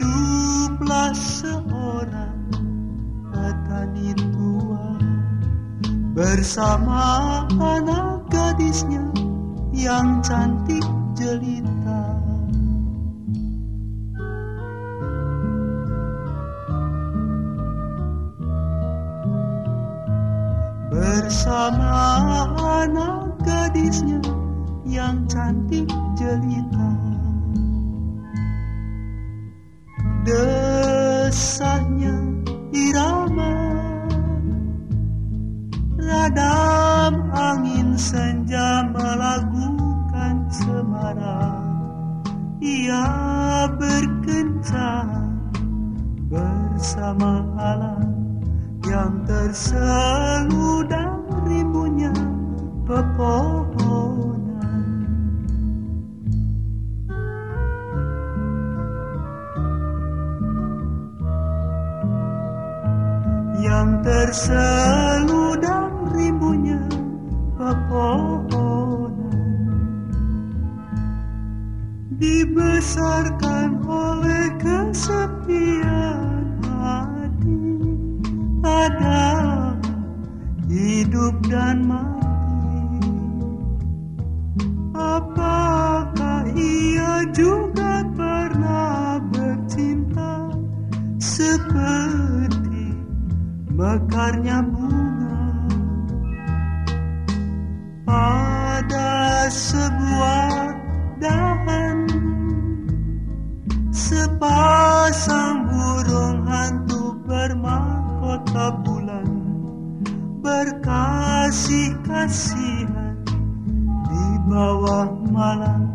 Hiduplah seorang petani tua Bersama anak gadisnya yang cantik jelita. Bersama anak gadisnya yang cantik jelita Desahnya irama Radam angin senja melagukan semara. Ia berkencang bersama alam Yang terseludang rimbunnya pepohonan yang terseludang rimbunnya pepohonan dibesarkan oleh kesepian hati. Ada hidup dan mati. Apakah ia juga pernah bercinta seperti mekarnya bunga. Pada sebuah dahan. Sepasang burung hantu bermahkota bulan. Berkasih-kasihan di bawah malam.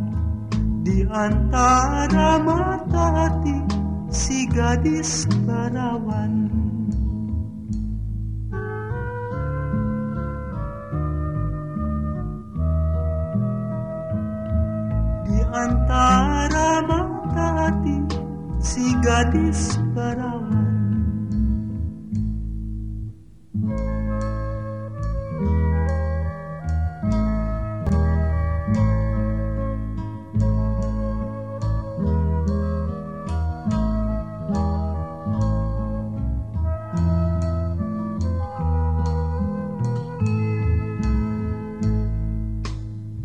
Di antara mata hati si gadis perawan. Gadis perawan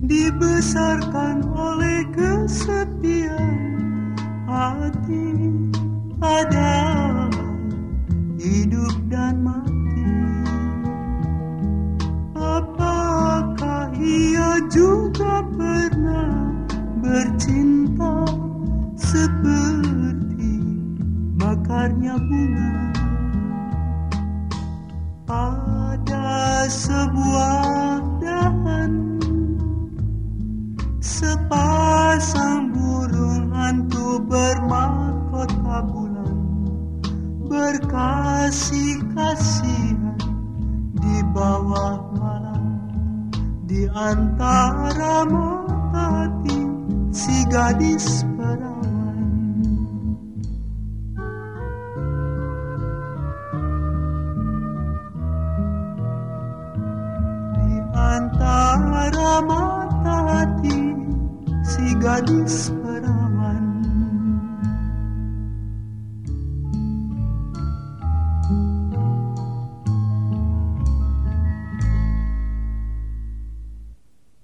dibesarkan oleh kesepian hati ada hidup dan mati. Apakah ia juga pernah bercinta seperti makarnya bunga? Pada sebuah antara mata hati si gadis perawan. Di antara mata hati gadis